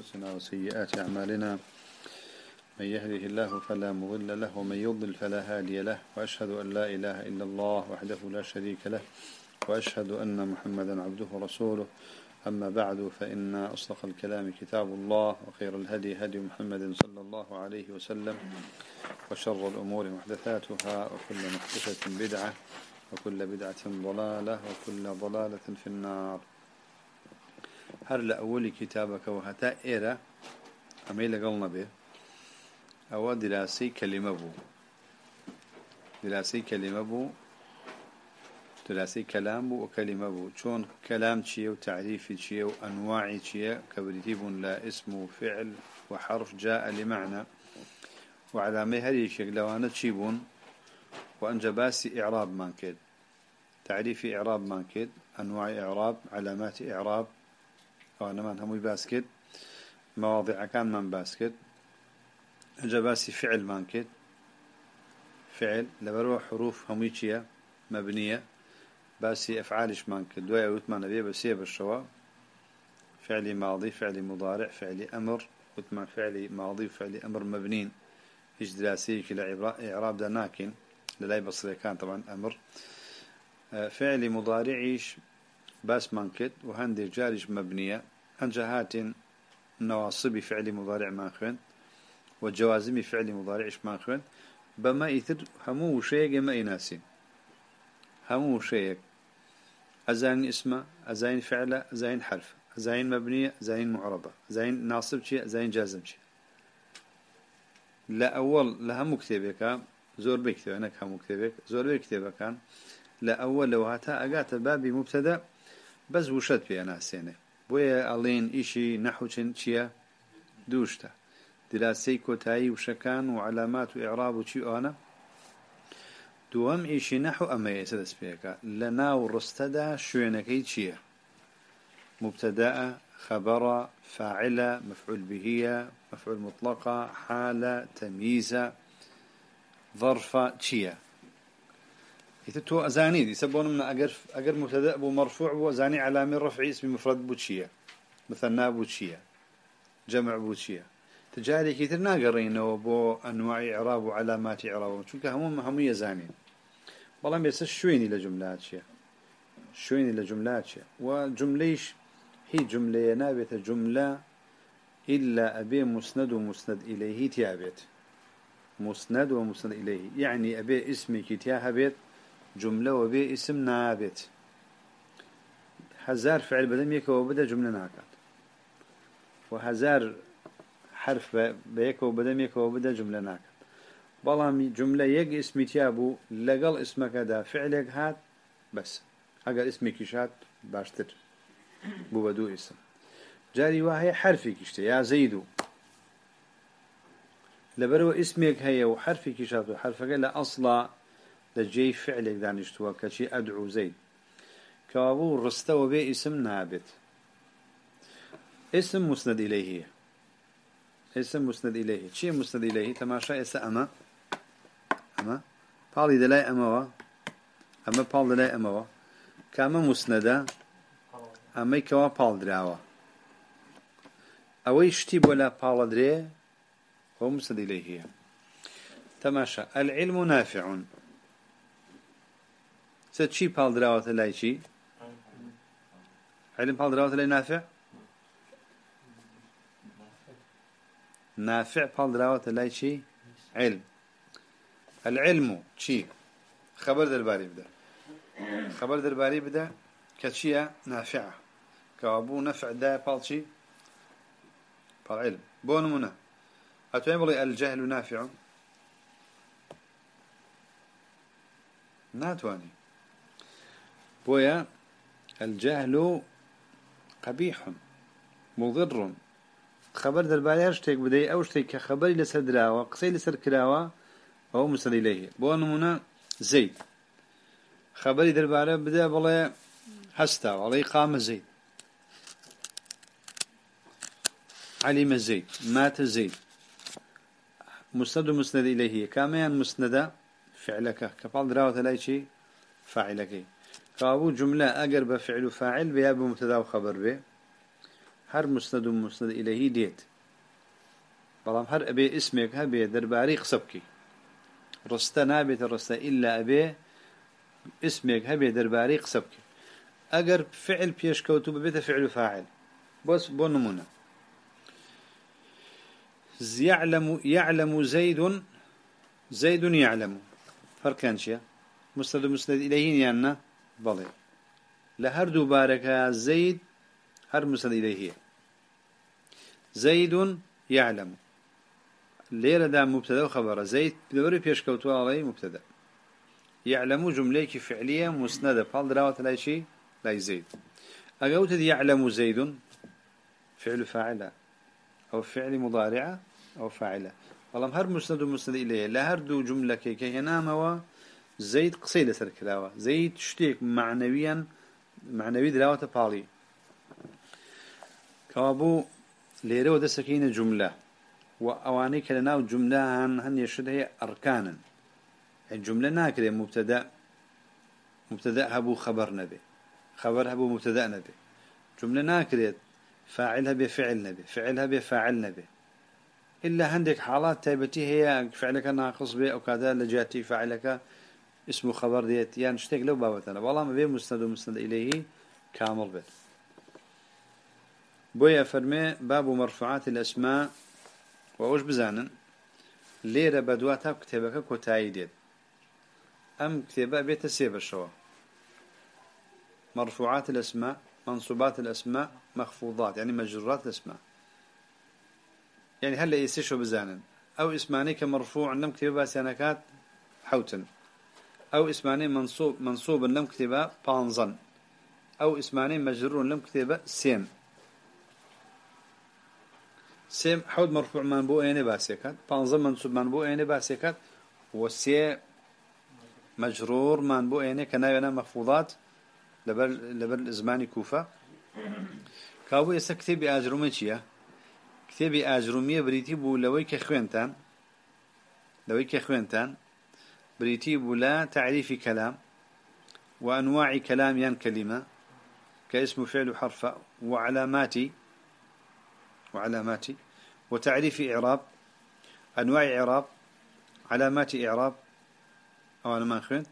أنفسنا وسيئات أعمالنا. من يهده الله فلا مضل له ومن يضل فلا هادي له وأشهد أن لا إله إلا الله وحده لا شريك له وأشهد أن محمدا عبده ورسوله. أما بعد فإن أصدق الكلام كتاب الله وخير الهدي هدي محمد صلى الله عليه وسلم وشر الأمور محدثاتها وكل محدثة بدعة وكل بدعة ضلالة وكل ضلالة في النار. هر لأول كتابك وهتا إيرا أميل قلنا به أو دراسي كلمة بو دراسي كلمة بو دراسي كلام بو وكلمة بو شون كلام شيء وتعريف شيء وأنواع شيء كبرتيب لا اسم وفعل وحرف جاء لمعنى. وعلامة هذه شيء لو أنا تشيبون وأنجباسي إعراب مانكد تعريف إعراب مانكد أنواع إعراب علامات إعراب وأنا من همي باسكت مواضع كان من باسكت جباسي فعل مانكت فعل لبرو حروف هميشية مبنية باسي أفعالش مانكت دوايا وثمان بيه بسيه بالشواء فعلي ماضي فعلي مضارع فعلي أمر. وثمان فعلي ماضي وفعلي أمر مبنين إيش دراسي كلا إعراب دا ناكن للاي بصري كان طبعا أمر. فعلي مضارعيش باس مانكت وهندي جارج مبنية أنجهات نواصب فعل مضارع ماخن وجوازم فعل مضارع ماخن بما يثر همو شيء ما يناسين همو شيء. أزاين اسمه أزاين فعله أزاين حرف أزاين مبنية أزاين معربة أزاين ناصب شيء أزاين جازم شيء. لا أول لهم كتابك زور بكتب أنا كهم كتابك زور بكتابك كان لا أول لو هاتا أجات بابي مبتدأ بس وشت في أنا سنة بويا ألين إشي نحو شيا دوشتا دراسي كوتاي وشكان وعلامات وإعراب وشي أنا دوام إشي نحو أما يسدس بيكا لنا ورستدا شوينكي شيا مبتدأ خبر فاعلة مفعول به مفعول مطلقة حالة تمييزة ظرفة شيا يتتو أزاني دي سبون من أجر أجر مبتدأ بو مرفوع بو أزاني علامة رفع اسم مفرد بوتشيا مثنى بوتشيا جمع بوتشيا تجاري كتير ناقرين بو أنواع إعراب وعلامات إعراب. شو كهم هم يزاني والله بس شويني لجملات شيا. شويني لجملات شيا. وجمليش هي جملة نابت جملة إلا أبي مسند ومسند إليه تيابت. مسند ومسند إليه. يعني أبي اسمي كتيا بيت جملة وبي اسم نابت. هزار فعل بدم يك وبدا جملة ناكات وهزار حرف بيك وبدم يك وبدا جملة ناكات بلام جملة يك اسم تيابو لقل اسمك دا فعلك هات بس اگر اسمك شات باشتر. بو بدو اسم. جاري وهي حرفي كشته يا زيدو لبرو اسمك هي وحرفي كشات وحرفك لا أصلا لە جێی فعلێک دانیشتووە کەچی ئەدعوزەی کەوابوو ڕستەوە بێ ئیسم نابێت. ئێسم مسندی لە هەیە ئێسم مسندی لە هەیە چیە مسندی لە هی تەماشا ئێستا ئەمە؟ ئەمە؟ پاڵی دەلای ئەمەوە؟ ئەمە پاڵ دەلای ئەمەوە؟ کامە مسنەدا ئەمەی کەوا پاڵ درراوە. ئەوەی شتی بۆ لا پاڵە درێ هۆ مسندی لە هەیە تەماشا العلم نافعون. ست شي بال دراوة لاي شي علم بال دراوة لاي نافع نافع بال دراوة لاي شي علم العلم شي خبر درباري بدا خبر درباري بدا كشيا نافعة كابو نفع دا بال شي بال علم بون منا أتوين بلي الجهل نافع ناتواني بۆیە ئەلجەهل و قەبیحم مڵغڕون خەبەر دەربارەیە شتێک بدەیت ئەو شتێک کە خەبەری لەسەر درراوە قسەی لەسەر کراوە ئەو مسەدەی لەیە بۆ نمونە زەیت خەبەری دەربارە بدە بڵێ هەستا وڵی قامە زەیت علیمە زەیت ماتە زەیت مستەد و مسندی لەهەیە کامیان مسندە فعلەکە. کەپڵ درراوەتە لای چی؟ فعلەکەی كابو جملة أجر بفعل فاعل بها بمبتدا وخبر به هر مسند مسند إليه ديت. بلام هر أبي اسمك هبي درباري قصبكي رستا نابت رستا إلا أبي اسمك هبي درباري قصبكي أجر فعل بيش كوتو ببيت فعل فاعل. بس بونمونا يعلم يعلم زيد زيد يعلم. فرق شيء مسند مسند إليه يعني بلي لهردو بارك زيد هر مسند إليه زيد يعلم ليرة دا مبتدا وخبر زيد بدوري بيش كوتو علي مبتدا يعلم جملة فعلية مسندة بحال دراوة لا شيء لا زيد أقوت يعلم زيد فعل فاعل أو فعل مضارعة أو فاعلة والله هر مسند مسند إليه لا هردو جملة كي هنا زيد قصيدة سركلاوة زيد شتيك معنويا معنوي دراوة بالي كابو ليرو دسكين جملة. وأواني كلنا جملة هن هن يشد هي أركانا. الجملة ناكرة مبتدأ مبتدأ هبو خبر نبي. خبر هبو مبتدأ نبي. جملة ناكرة فاعلها بفعل نبي. فعلها بفاعل نبي. إلا عندك حالات تابتي هي فعلك ناقص به أو كذا لجاتي فعلك اسم و خەبەر دێت یان شتێک لەو بابەتەنە بەڵام بێ مستند و مستند ئیلەیی کامل بێت. بۆیە فەرمێ باب و مەرفعاتی لەسما وەوەش بزانن. لێرە بەدوا تا کتێبەکە کۆتایی دێت. ئەم کتێبە بێتە سێ بەشەوە. مرفوعات الأسماء منصوبات الأسماء مخفوضات يعني مجرات الأسماء. يعني هلا يسيشو بزانن. أو اسماني كمرفوع نم كتير باسيانكات حوتن. أو اسماني منصوب منصوب لم كتابة بانزن. أو اسماني مجرور لم كتابة سين سيم حود مرفوع من بو اين باسكات بانزم منصوب من بو اين باسكات وسي مجرور من بو اين كناينا مخفوضات لبر لبر زماني كوفة. كابو يسا كتابي اجرومي چيا كتابي اجرومي بريتي بو لوي كخوينتان لوي كخوينتان بريتي بو لا تعريف كلام وأنواع كلام ين كلمة كاسم فعل حرف وعلاماتي وعلامات وتعريف إعراب أنواع إعراب علامات إعراب أو أنا ما أخوين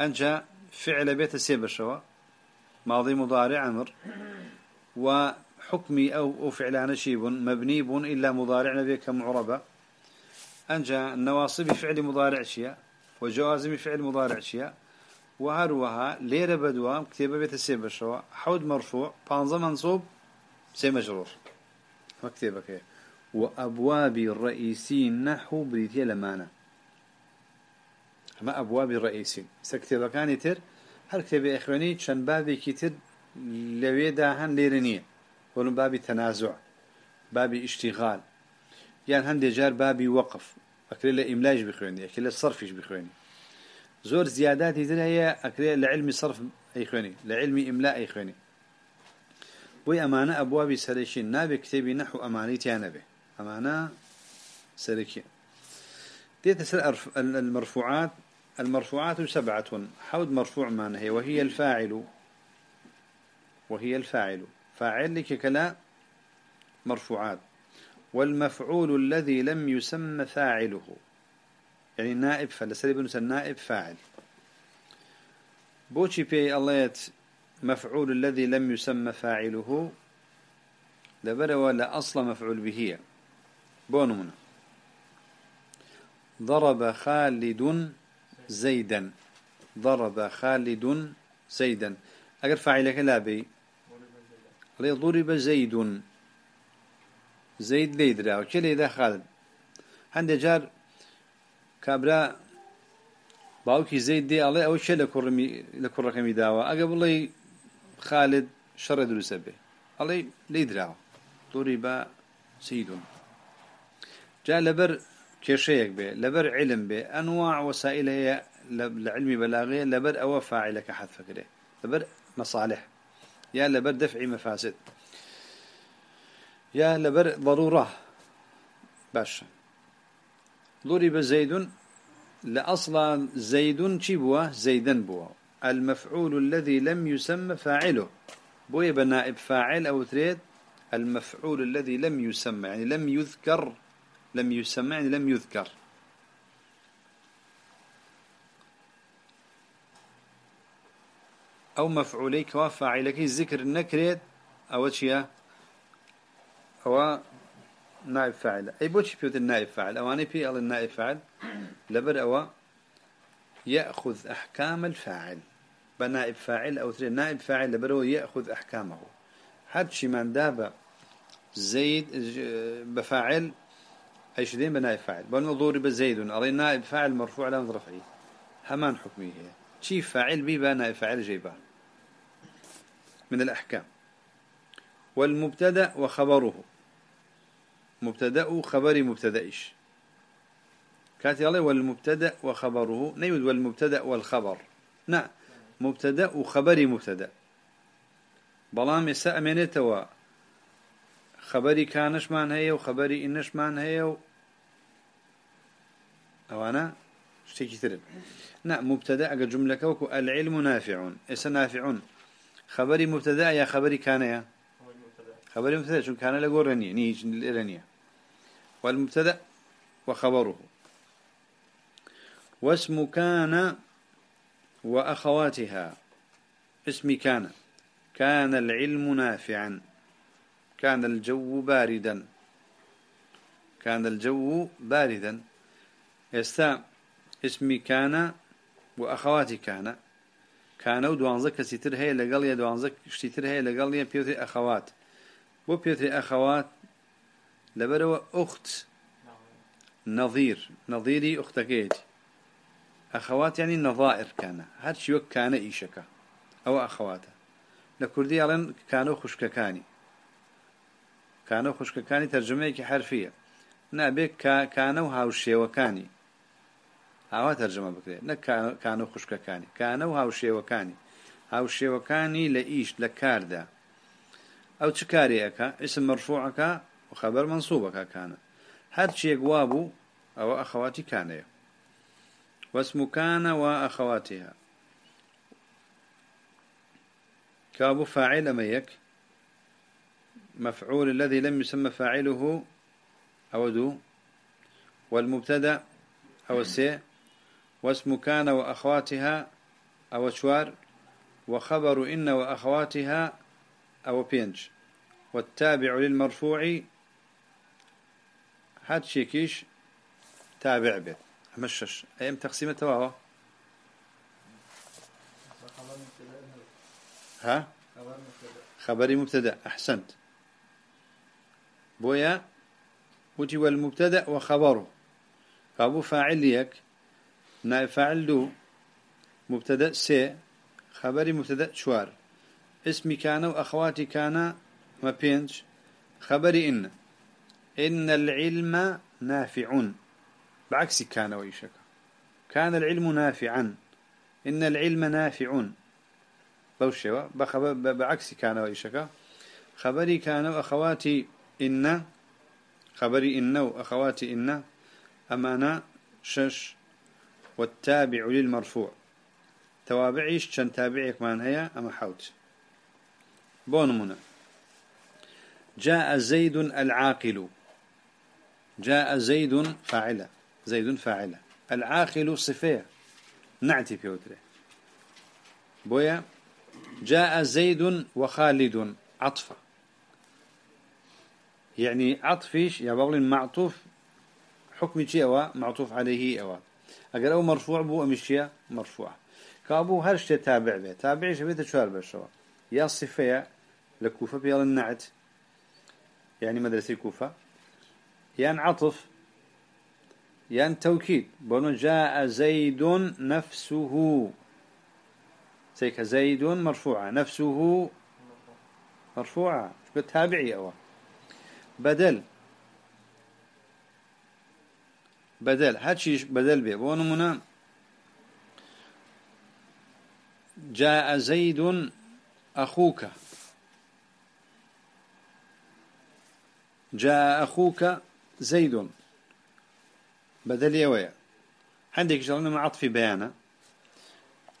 أنجى فعل بيت السيب الشوا ماضي مضارع أمر. وحكمي أو أو فعل نشيب مبني إلا مضارع نبي كمعربة أنجى النواصب فعل مضارع شيء وجوازم فعل مضارع شيء وهروها ليرة بدوا كتابة بيت السيب الشوا حود مرفوع بانزا منصوب سي مجرور. مكتبك وأبواب الرئيسي نحو بريتيا لمانا. أما أبواب الرئيسي سكتب كان تر هل كتب إخواني شن بابي كتر لويدا هن ليرنية ولن بابي تنازع بابي اشتغال. يعني هندي جار بابي وقف. أكري لإملاج بخواني أكري لصرفش بخواني زور زيادات هي أكري لعلم صرف أي خواني لعلم إملاء أي خواني بوي أمانة أبواب سريشين نابي كتابي نحو أماني تيانبي. أمانة سريكي ديت سر المرفوعات المرفوعات سبعة. حود مرفوع ما هي وهي الفاعل. وهي الفاعل. فاعل لك كلا مرفوعات. والمفعول الذي لم يسمى فاعله. يعني نائب فلسلي بنسى النائب فاعل. بوشي بي الله مفعول الذي لم يسمى فاعله؟ لبر ولا أصل مفعول به. بونمنا ضرب خالد زيدا. ضرب خالد زيدا. أقر فاعلك لا بي؟ ضرب زيد؟ زيد ليدرا وكل إذا خالد عند جار كابرا باوكي زيد دي الله أو شيء لكرمي لكركمي داوا أقبل خالد شر دروس به الله ليدرا ضرب سيد جاء لبر كشيك به لبر علم به أنواع وسائل هي لعلم بلاغية لبر أو فاعل كحذف كده لبر مصالح يا لبر دفع مفاسد يا لبر ضرورة. باش ضرب زيد لأصلا زيد شبوه زيدا بوه. المفعول الذي لم يسمى فاعله. بوي بنائب فاعل أو تريد المفعول الذي لم يسمى يعني لم يذكر لم يسمى يعني لم يذكر. أو مفعوليك وفاعلك ذكر النكريت أو شيء. أو نائب فاعل. أي بوش بيوت النائب فاعل. أو أنا في النائب فاعل. لبر أو يأخذ أحكام الفاعل. بنائب فاعل أو تري نائب فاعل لبر يأخذ أحكامه. حد شي من داب زيد بفاعل أي شدين بنائب فاعل. بل ضرب زيد أري نائب فاعل مرفوع على رفعه همان حكمه هي. شي فاعل بي نائب فاعل جيبه من الأحكام. والمبتدأ وخبره. مبتدأ خبر مبتدأش كاتي الله والمبتدأ وخبره. نيود والمبتدأ والخبر. نعم مبتدأ وخبر مبتدأ. بلام يسا أمينتوا خبري كانش مان هي وخبري إنش مان هي و... أو أنا شتيكي ترد نعم مبتدأ جملة كوكو. العلم نافع إسا نافع خبري مبتدأ يا خبري كان يا؟ خبري مبتدأ. شو كان لقول رنية نيج الإرنية والمبتدأ وخبره. واسم كان وأخواتها. اسم كان. كان العلم نافعا. كان الجو باردا. كان الجو باردا. ئێستا اسمي كان وأخواتي كان. کانە و دوانزە کەسی تر هەیە لەگەڵیا دوانزە شتی تر هەیە لەگەڵیا پێی ئەوترێ أخوات. بۆ پێی ئەوترێ أخوات لەبەرەوە أخت نظير نظيری أختەکەیەتی أخوات یەعنی نظائرەکانی هەرچی وەک کانە ئیشەکە ئەوە أخواتە لە کوردی ئەڵێن کانە و خوشکەکانی کانە و خوشکەکانی تەرجمەیەکی حرفیە نابێت کانە و هاوشێوەکانی ئاوا تەرجمە بکرێت نە کانە و خوشکەکانی کانە و هاوشێوەکانی هاوشێوەکانی لە ئیش لە کاردا ئەو چ کارێەکە ئسم مەرفوعەکە وخبر منصوبك كان هاد شيء وابو أو أخواتي كان واسم كان وأخواتها کەوابوو فاعل یەک مفعول الذي لم يسمى فاعله ئەوە دوو. والمبتدا أو السي واسم كان وأخواتها ئەوە چوار وخبر إن وأخواتها ئەوە پێنج والتابع للمرفوع هەر شتێکیش تابع بێ ئەمە شەش ئەی ئەم تقسيمە وهو ها؟ خبري مبتدأ. أحسنت. بۆیە وتی والمبتدا وخبره. کەوابوو فاعل یەک. نائب فاعل دوو مبتدأ سێ خبري مبتدأ چوار. اسمي كان وأخواتي كان ئەمە پێنج. خبري إن. إن العلم نافع. بعكس کانە ئیشەکەی كان العلم نافعا. إن العلم نافع. بوشوا بعكس كان ويشك خبري كان وأخواتي إن. خبري إن وأخواتي إن. أمانا شش. والتابع للمرفوع. توابعيش شن تابعيك من هي أما حوت بونمنا جاء زيد العاقل. جاء زيد فاعلة. زيد فاعلة. العاقل صفية نعتي بيوتري بويا؟ جاء زيد وخالد. عطفة. يعني عطفيش يا بغل معطوف حكم شيء أو معطوف عليه أو أقل أو مرفوع بو أمشي مرفوع. كابو هرش تابع به تابع شبيت شوار بشوا يا صفية لكوفة بيال النعت. يعني مدرسة كوفة. يعني عطف يعني توكيد. بونو جاء زيد نفسه. سيك زيد مرفوعة. نفسه مرفوعة. تابعي أو. بدل. بدل. هاتشي بدل بيه بونو منا جاء زيد أخوك. جاء أخوك. زيد. بدل يويا عندك جرنا مع عطف بيانه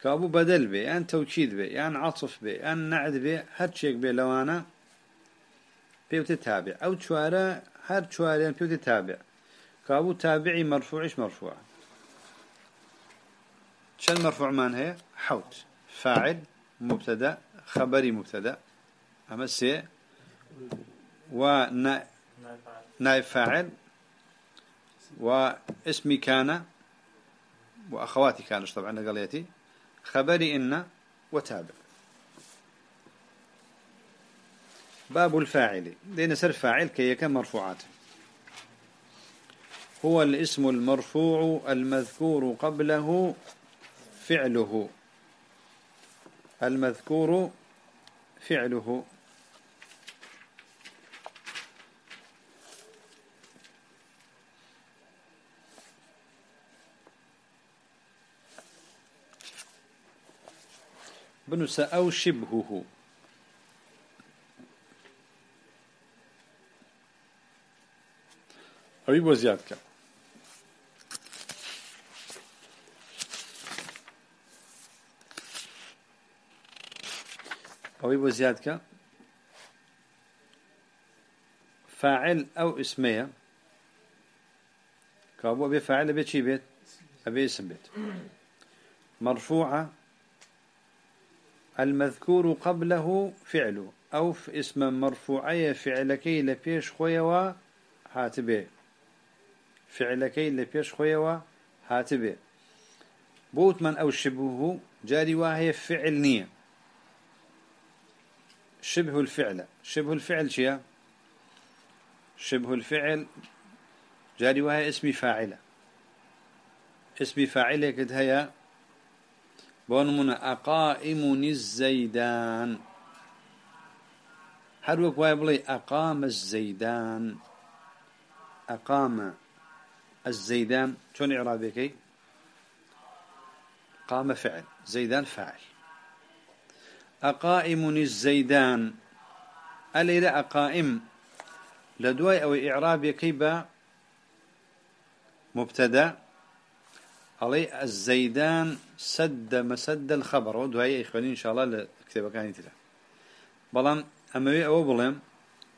كابو بدل بي يعني توكيد بي يعني عطف بي يعني نعد بي هاد شيك بي لو أنا بيوت تابع. أو شوارع هر شوارع بيوت تابع. كابو تابعي مرفوعش مرفوع. شن مرفوع من هي حوت فاعل مبتدا خبري مبتدا. أما سي ونائب فاعل واسمي كان وأخواتي كانش طبعا قليتي خبري إن وتابع باب الفاعل. لين سر فاعل كي يكن مرفوعات. هو الاسم المرفوع المذكور قبله فعله. المذكور فعله. بنس أو شبهه. أبي بوزيادك أبي بوزيادك فاعل أو اسمية كابو أبي فاعل أبي شي بيت؟ أبي اسم بيت. مرفوعة المذكور قبله فعله أو اسم مرفوعية فعلكي لبيش خويا هاتبه. فعلكي لبيش خويا هاتبه. بوت من أو شبهه جاري وهي فعل نية شبه الفعل. شبه الفعل شيء شبه الفعل جاري وهي اسمي فاعلة. اسمي فاعلة كد هي بونمنا أقائم الزيدان. هروك واي أقام الزيدان؟ أقام الزيدان. شون إعرابك قام فعل. زيدان فاعل. أقائم الزيدان. ألي أقائم؟ لدواي أو إعرابي كيبا مبتدأ. علي الزيدان سد مسد الخبر. ودواي إخواني إن شاء الله لكتابة كانت له بلان أما أو بلان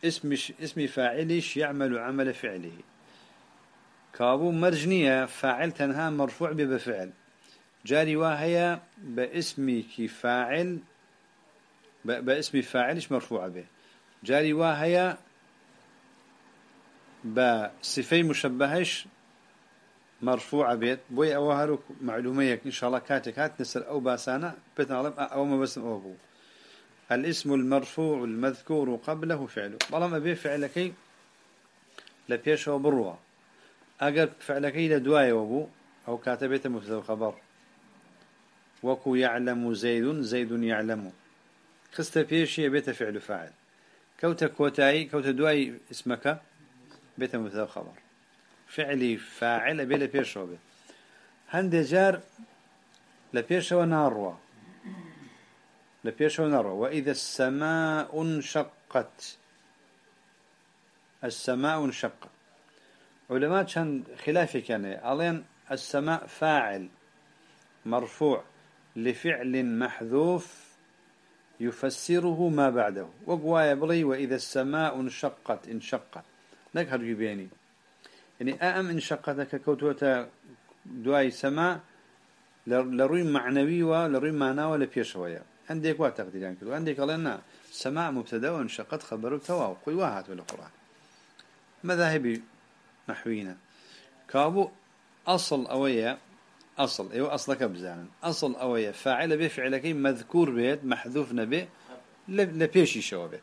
اسم اسم فاعلش يعمل عمل فعله. كابو مرجنية فاعل تنها مرفوع بفعل. جاري وهي باسمك فاعل باسم فاعلش مرفوع به. جاري وهي بصفي مشبهش مرفوع بيت. بوي أو هارو معلوميك إن شاء الله كاتك. هات نسر أو باسانا. بتنظم أو ما بس أو بو. الاسم المرفوع المذكور قبله فعله طالما به فعلك لبيش وبروا اگر فعلك لدواي وبو. أو كاتبته مبتدا خبر وكو يعلم زيد زيد يعلم. خست بيشي بيت فعل فاعل. كوتا كوتاي كوتا دواي اسمك بيت مبتدا خبر فعلي فاعل بلا بيشو بي. هند جار لبيشو ناروا. لبيشو ناروا. وإذا السماء انشقت. السماء انشقت. علماء كان خلافي كان ألين السماء فاعل مرفوع لفعل محذوف يفسره ما بعده. وقوايا بلي وإذا السماء انشقت انشقت. لك هرجي بيني يعني أأم انشقتك كوتوتا دواي سماء لروي معنوي ولروي معنى ولا بيشوية عندك وقت تقدير يعني كده. عندك لنا سماء مبتدا وانشقت خبر تواو قوي واحد بالقرآن مذاهبي نحوينا. كابو أصل أوية أصل. أيوة أصلك بزانا أصل أوية فاعل بفعلك مذكور بيت محذوف نبي لبيشي شو بيت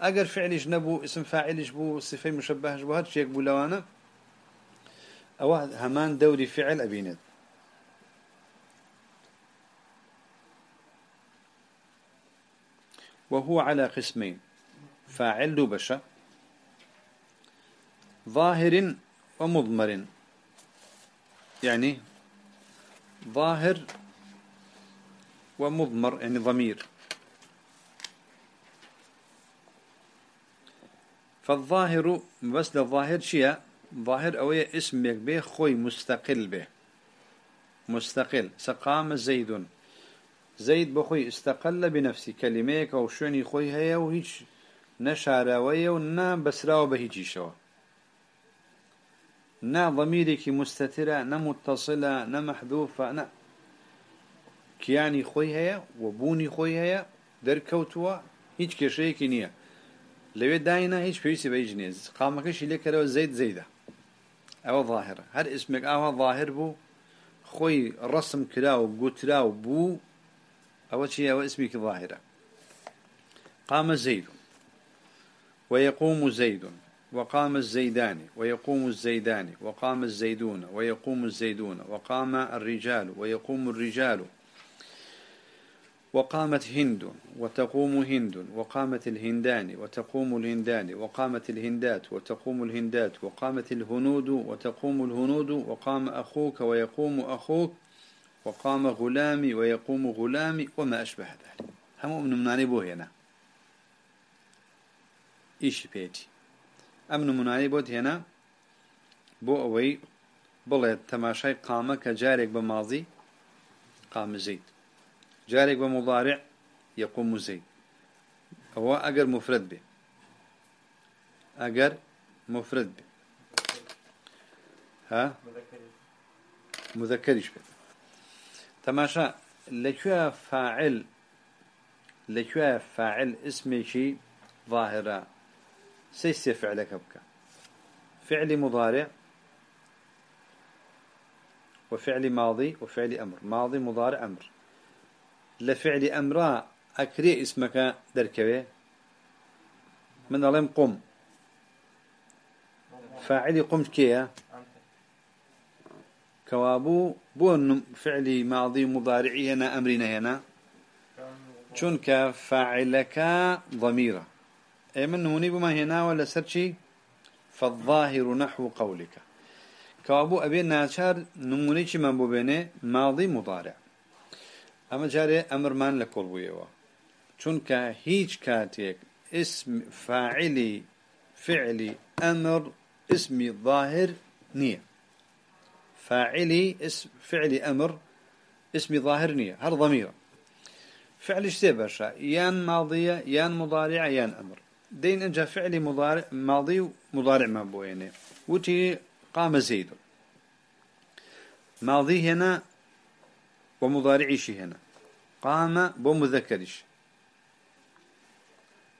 أجر فعلش نبو اسم فاعلش بو صفة مشبهش بو هاد شيك بو أو همان دوري فعل أبينت. وهو على قسمين. فاعل بشا. ظاهر ومضمر. يعني ظاهر ومضمر يعني ضمير. فالظاهر بس للظاهر شيء. ظاهر ئەوەیە ئسمێک بێ خۆی مستەقل بێ. مستەقل. سەقامە زەیدون. زەید بە خۆی ئستەقل لە بنەفسی کەلیمەیەکە و شوێنی خۆی هەیە و هیچ نەشارەوەیە و نا بەسراوە بە هیچیشەوە. نا ضەمیرێکی مستەترە نەمتەسلە نەمەحدوفە نە کیانی خۆی هەیە و بوونی خۆی هەیە دەرکەوتووە هیچ کێشەیەکی نییە. لەوێ داینە هیچ پێویستی بە هیچ نیێ قامەکەشی لێکەرەوە زەید زەیدە. أو ظاهرة هل اسمك أو ظاهر بو خوي رسم كلاو قتلاو بو أو شيء أو اسمك ظاهرة قام زيد ويقوم زيد وقام الزيدان. ويقوم الزيدان. وقام الزيدون. ويقوم الزيدون. وقام الرجال. ويقوم الرجال. وقامت هند وتقوم هند وقامت الهندان وتقوم الهندان وقامت الهندات وتقوم الهندات وقامت الهنود وتقوم الهنود وقام أخوك ويقوم أخوك وقام غلامي ويقوم غلامي وما أشبه ذلك. ئەم نموونانەی بۆ هێنا ئیش بێتێ؟ ئەم نموونانەی بۆ هێنا بۆ بلد تەماشای قام کە جارێک بە ماضي قام زيد. جارك بمضارع يقوم زيد هو أجر مفرد به. أجر مفرد به. ها؟ مذكرش به. تماشا لكوا فاعل لكوا فاعل اسمي شي ظاهرة سيستي فعلك بك فعل مضارع وفعل ماضي وفعل أمر. ماضي مضارع أمر. لفعل أمرا أكري اسمك دركوي. من ألم قم. فاعلي قمت كيا. كوابو بون فعلي ماضي مضارعي هنا أمرنا هنا. چونك فاعلك ضميرة أي من هوني بما هنا ولا سرشي؟ فالظاهر نحو قولك. كوابو أبي ناشر نموني من ببينه ماضي مضارع. اما جاري امرمان لكل بويوا چونك هيج كاتيك اسم فاعلي فعلي أمر اسمي ظاهر نية فاعلي اسم فعلي أمر اسمي ظاهر نية هر ضميره فعل اشتبه يان ماضية يان مضارع يان أمر دين انجا فعلي مضارع ماضي مضارع ما بوينه وتي قام زيد ماضي هنا ومضارعيش هنا. قام بمذكرش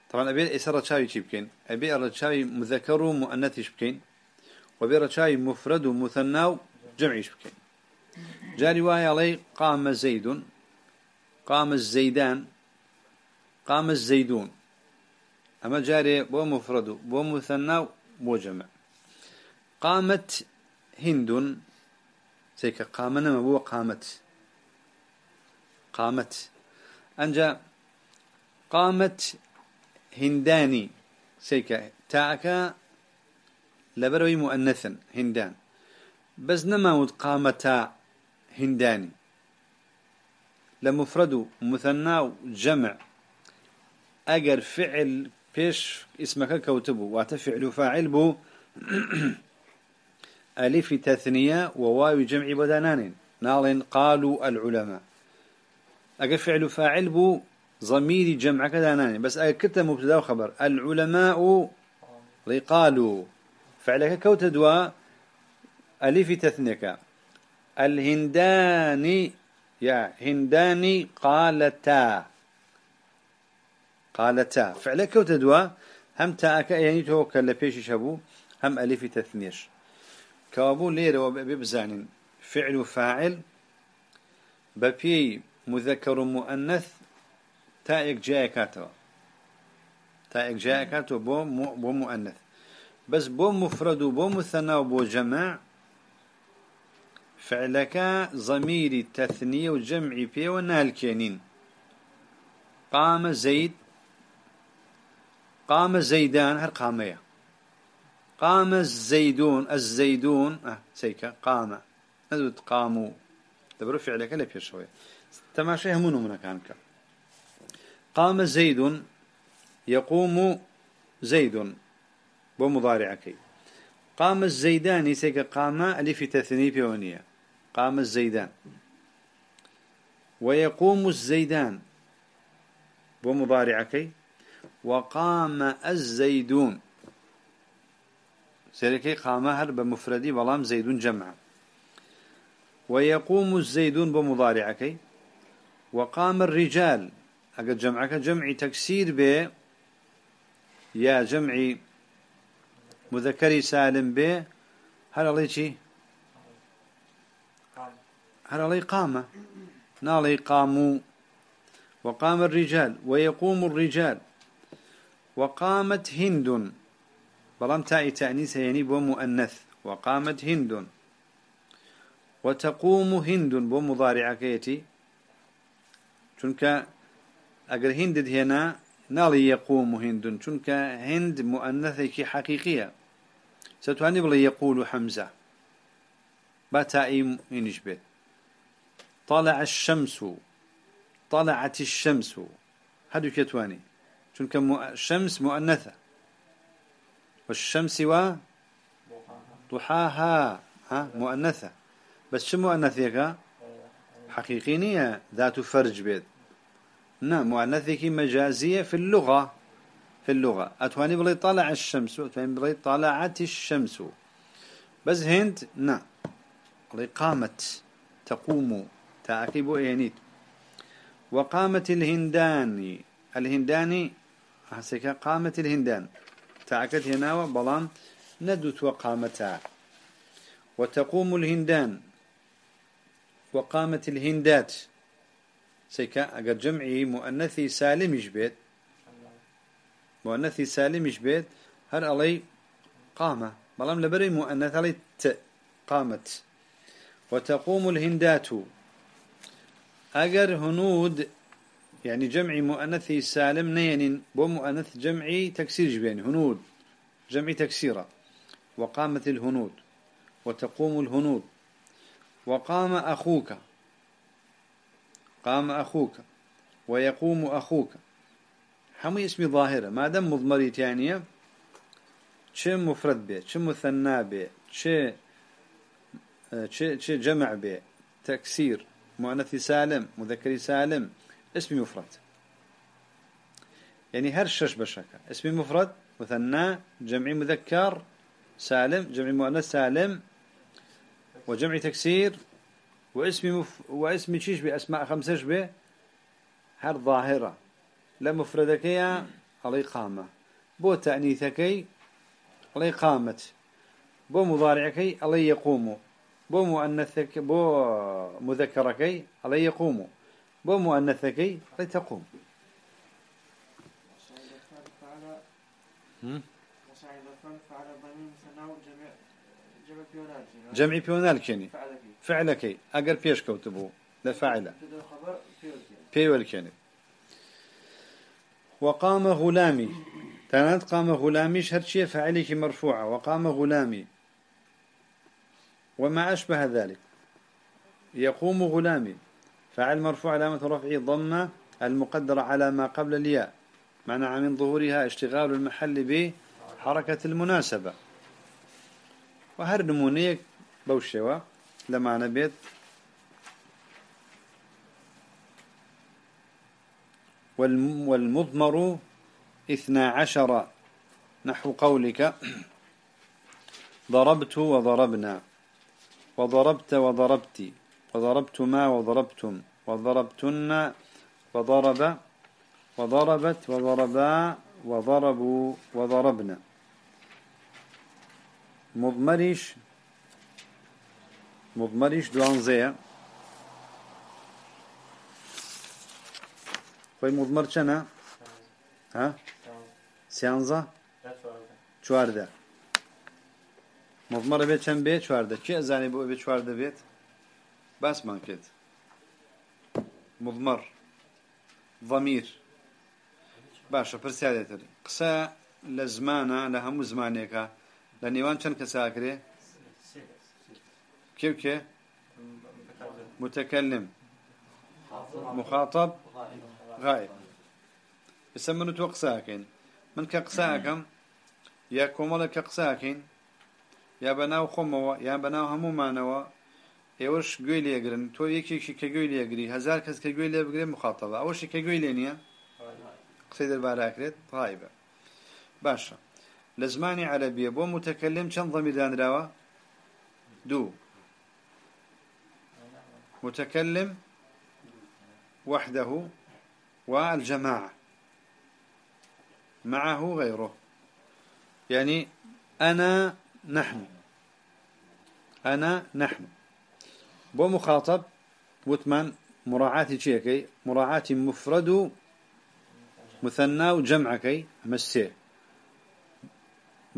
طبعا أبي إسرة شاوي بكين؟ أبي رشاوي مذكر ومؤنثش بكين. وأبي رشاوي مفرد ومثنى جمعيش بكين. جاري واي علي قام زيد قام الزيدان. قام الزيدون. ئەمە جارێ بۆ مفرد بۆ مثنى بۆ جمع قامت هند سەیرکە قام نەبوو قامت. قامت. ئینجا قامت هندان. سەیرکە تاءەکە لەبەرئەوەی مؤنثە هندان. بەس نەماوت قامتا هنداني. لمفرد مثنى جمع أجر فعل بيش اسمك كوتبه واتفعل فاعل بو. ألف تثنية وواو جمع بدنان نال قالوا العلماء. أجر فعل فاعل بو ضميري جمع كذا ناني. بس أجر كتب مبتدا وخبر. العلماء قالوا فعلك كوت دوا ألف تثنيك. الهنداني يا هنداني قالتا. قالتا. فعلك كوت دوا هم تاك يعني توكل لبيش شبو هم ألف تثنيش. كوابو ليرة وببزانين فعل فاعل. ببي مذكر مؤنث تائك جاء كاتوا. تائك جاء كاتوا بو بو مؤنث. بس بو مفرد وبو مثنى وبو جمع فعلك ضمير تثنية وجمع بي ونالكينين قام زيد قام زيدان هر قامية. قام الزيدون الزيدون أه سيكا قام. ندوت قاموا دبرو فعلك لا بيشوي تماشي همون من كانك قام زيد يقوم زيد بمضارعك قام الزيدان سيك قام ألف تثني بيونية قام الزيدان. ويقوم الزيدان بمضارعك وقام الزيدون. سيركي قام هر بمفردي بلام زيدون جمع ويقوم الزيدون بمضارعك وقام الرجال. أقد جمعك جمع تكسير به يا جمعي مذكري سالم به هل الله شي؟ هل الله قام؟ نالي قاموا وقام الرجال ويقوم الرجال. وقامت هند. بلام تاء تأنيث يعني بمؤنث وقامت هند. وتقوم هند. بمضارع كيتي چونك اگر هند هنا نالي يقوم هند چونك هند مؤنثة حقيقية ستواني بلا يقول حمزة. باتائي ينشبه طلع الشمس طلعت الشمس. هذا كتواني چونك الشمس مؤنثة والشمس و ضحاها. ها مؤنثة بس شو مؤنثة حقيقية ذات فرج بيت. نعم مؤنثك مجازية في اللغة في اللغة. أتواني بلي طلع الشمس أتواني بلي طلعت الشمس. بس هند نعم. بلي قامت تقوم تعقب إينيت وقامت الهنداني. الهنداني حسيك قامت الهندان. تعكت هنا بلان ندت وقامتا. وتقوم الهندان. وقامت الهندات. سيكا أجر جمعي مؤنثي سالم يشبيت مؤنثي سالم يشبيت هر علي قامة بلام لبري مؤنث علي ت قامت. وتقوم الهندات. أجر هنود يعني جمعي مؤنثي سالم نين بو مؤنث جمعي تكسير جبين. هنود جمعي تكسيرة. وقامت الهنود. وتقوم الهنود. وقام أخوك. قام أخوك. ويقوم أخوك. حمي اسمي ظاهرة. ما دام مضمري تانية شي مفرد به شي مثنى به شي شي جمع به تكسير مؤنث سالم مذكر سالم. اسمي مفرد. يعني هر شش بشكة اسمي مفرد مثنى جمعي مذكر سالم جمعي مؤنث سالم وجمع تكسير واسم مف... واسم شيش بأسماء خمسة به هر ظاهرة. لا مفردكيا علي قامة. بو تأنيثكي علي قامت. بو مضارعكي علي يقوم. بو مؤنثك بو مذكركي علي يقوم. بو مؤنثكي علي تقوم. جمع بيونال كني فعلك أجر بيش كوتبو لفعله بيول كني وقام غلامي تنات قام غلامي شرشية فعلك مرفوعة وقام غلامي وما أشبه ذلك. يقوم غلامي فعل مرفوع علامة رفعه ضمة المقدرة على ما قبل الياء. منع من ظهورها اشتغال المحل بحركة المناسبة. وهر نمونيك بوشوا لما نبيت والمضمر اثنا عشر. نحو قولك. ضربت وضربنا. وضربت وضربت. وضربتما وضربتم. وضربتن وضرب وضربت وضربا وضربوا وضربنا. مضمرش مضمرش دوانزية. خوي مضمر چنا ها؟ سيانزا چوارده مضمر بيت چند بيت چوارده چی ازاني بو بيت چوارده بيت بس من كده مضمر. ضمير باشا برسالة قسا لزمانة لهم لە نێوان چەند کەس ئاگرێ کێو کێ؟ متەکەلم. مخاطب؟ غائب. ئێستا من و تۆ قساکەین من کە قساکەم یا کۆمەڵە کە قساکەین یا بەناو خۆمەوە یان بەناو هەمومانەوە ئێوەش گوێ لێگرن. تۆ یەکێکی کە گوێی لێگری هزار کەس کە گوێی لێ بگرێ مخاتەوە ئەوەشی کە گوێی لێ نییە قسەی دەرباراکرێت پایبە باشە. لزماني عربية بو متكلم كم ضمير دان دو. متكلم وحده والجماعة معه غيره يعني أنا نحن. أنا نحن. بو مخاطب وثمان مراعاة شيكي مراعاة مفرد مثنى وجمع كي مسي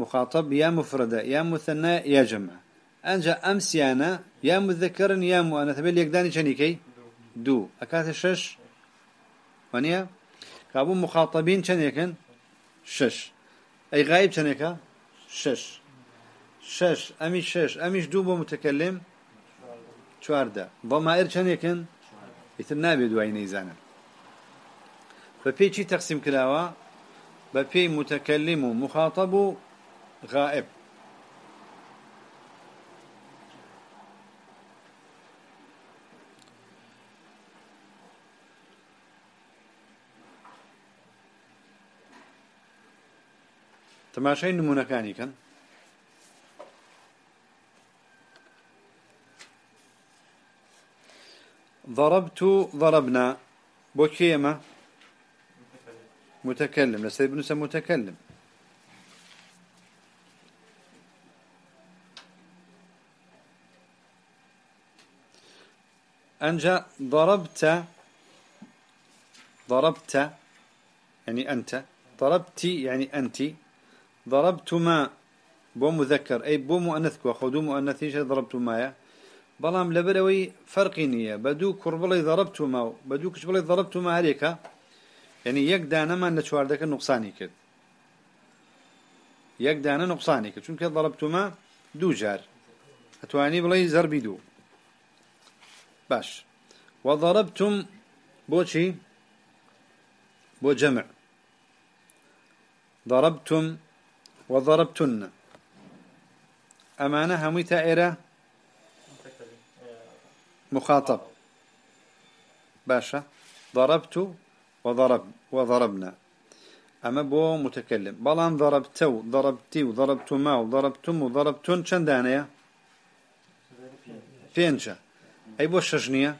مخاطب يا مفردة يا مثنى يا جمع. أنجا أمس أنا يا مذكر يا مؤنث بل يقداني شنيكي دو. أكات الشش ونيا كابو مخاطبين شنيكن شش. أي غايب شنيكا شش. شش. أمي شش. أميش دوبو متكلم؟ چوارده. ضمائر شنيكن يتنابي دوائي نيزانا فبي چي تقسيم كلاوا ببي متكلم مخاطب غائب. تماشين نمونكاني كان ضربت ضربنا. بوكيما. متكلم. لسيد بن متكلم. أنجا ضربت ضربت يعني أنت ضربت يعني أنت ضربتما بو مذكر أي بو مؤنثك وخذوا مؤنثيش ضربتما بلام لبروي فرقي نية بدو كربلي ضربتما بدو كشبلي ضربتما عليك يعني يك دانا ما نشواردك نقصاني كد. يك نقصاني كد چونك ضربتما دو جار. أتواني بلي زربي دو. باش. وضربتم بوشي بو جمع ضربتم وضربتن. أمانة همي تائرة؟ مخاطب. باشا. ضربت وضرب وضربنا. أما بو متكلم. بلان ضربتو ضربتي وضربتما وضربتم وضربتن. چندانيا فينشا. أي بو الشجنية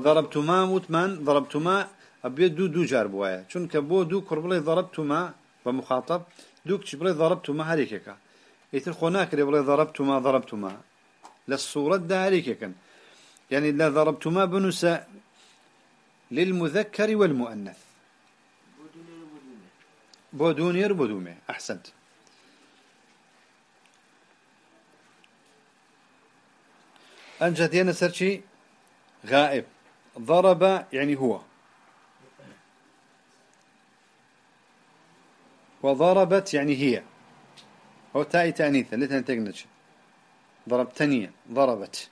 ضربتما وثمان ضربتما أبي دو دو جار بوايا. چونك بو دو كربلي ضربتما ومخاطب دوك تبلي ضربتما هريكك يتر خناك بلي ضربتما ضربتما للصورة ده هريكك يعني لا ضربتما بنسا للمذكر والمؤنث. بودونير بودومي أحسنت. أنجد يانا سرشي غائب. ضرب يعني هو. وضربت يعني هي. هو تاي تأنيثة لتن تقنج ضربتني ضربت.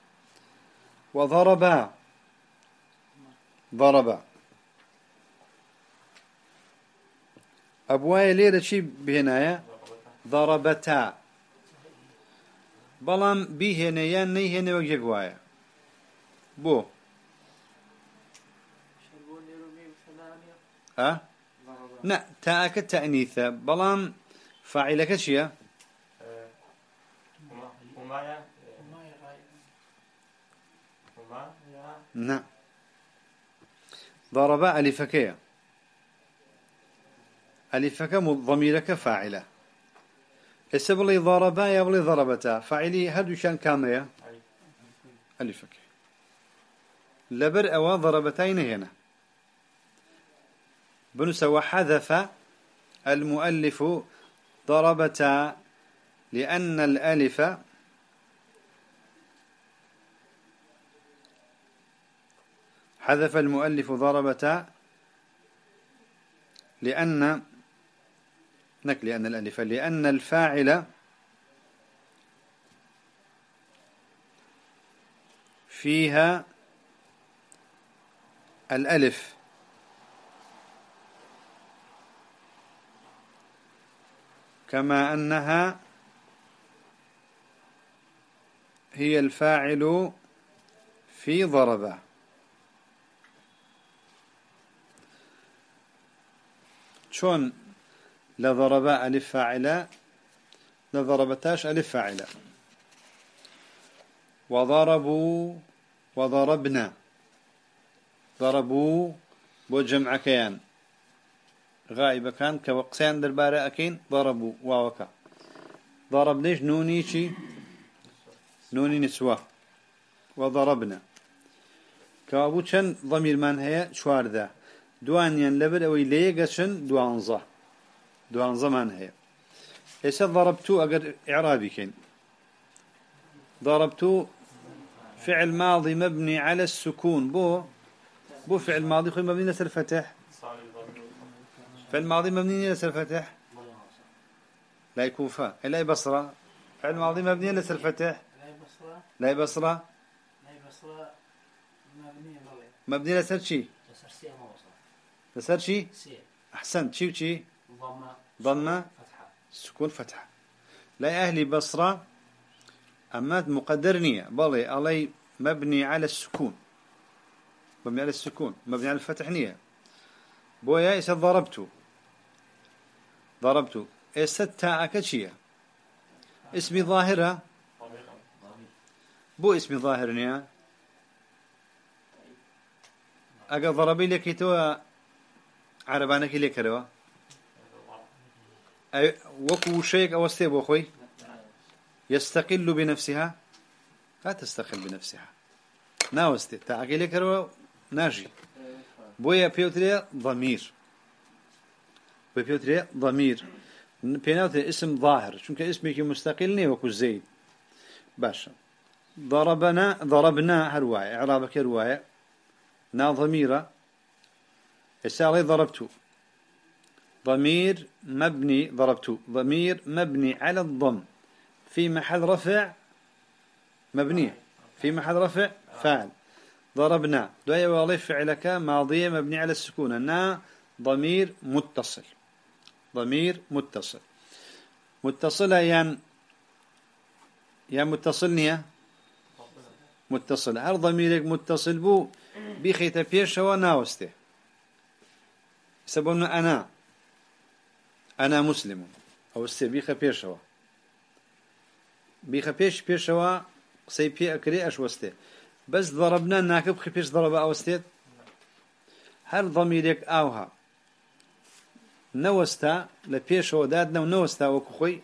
وضربا ضربا أبواي ليرة شي بهنايا؟ ضربتا. بەڵام بیهێنە یان نەیهێنەوە یەک وایە بۆ. ها؟ نا تاءك تأنيثة بلام فاعلك شيء نعم ضرب ألفك ألفك ضميرك فاعله هسه ضربا یا بڵێ ضربتا فعلی هەردووشان کامەیە ئەلیفەک لەبەر ئەوە ضربتای نهێنا بنس وحذف المؤلف ضربتا لأن الألف حذف المؤلف ضربتا لأن نك لأن الألف لأن الفاعل فيها الألف. كما أنها هي الفاعل في ضربة. شون؟ لضرب ألف فاعلة لضربتاش ألف فاعلة وضربوا وضربنا. ضربوا بجمع كيان. غائبة كان كوقسان دربارة أكين ضربوا واوكا. ضرب ليش نوني شي؟ نوني نسوة وضربنا. كابو چەند ضەمیرمان هەیە چواردە دوانیان لەبەر ئەوەی لەیەگەچن دوانزە دوانزەمان هەیە ئێستا ضربتو؟ ئەگەر إعرابي كين. ضربتو فعل ماضي مبني على السكون. بو بو فعل ماضي خوي مبني على الفتح. فعل ماضي مبني على الفتح. لا يكوفى لا بصرة فعل ماضي مبني على الفتح. لا بصرة مبني لسر شي. لسر شي؟ أحسنت. شي وشي؟ ضمة سكون فتحة. لا أهلي بصرة أما مقدرنية بالي علي مبني على السكون. مبني على السكون مبني على الفتح نية. بويا إسا ضربته ضربته إسا تاء اسمي ظاهرة. بو اسمي ظاهر نية. ئەگە ضربی لێکیتەوە عربانەکی لێکەرەوە شەیەک ئەوەستێ بۆ خۆی يستقل بنفسها. لا تستقل بنفسها. تا ئەگەی لێکەرەوە ناژی بۆیە پێوترێ ضمير. بۆ پێوترێ ضمير. پێناوتێ اسم ظاهر. چونکە اسمێکی مستقل نییە وەکو زەید باشە ضربنا ضربنا هەروایە عرابەکە روایە نا ضميرة. الساغي ضربت ضمير مبني ضربت ضمير مبني على الضم. في محل رفع مبني في محل رفع فاعل. ضربنا. دعي والله فعلك ماضية مبني على السكون. نا ضمير متصل. ضمير متصل. متصلة يعني يا متصلني متصل. هل ضميرك متصل بو بخيت بيشوا ناوسته سببنا أنا. ئەنا مسلمم ئەوە سێ بیخە پێشەوە بیخە پێش پێشەوە قسەی پێ ئەکرێ ئەشوەستێ بەس دەڕبنا ناکە بخی پێش دەڕبە ئەوەستێت هەر ضەمیرێک ئاوها نەوەستا لە پێشەوە دادنە و نەوەستا وەکو خۆی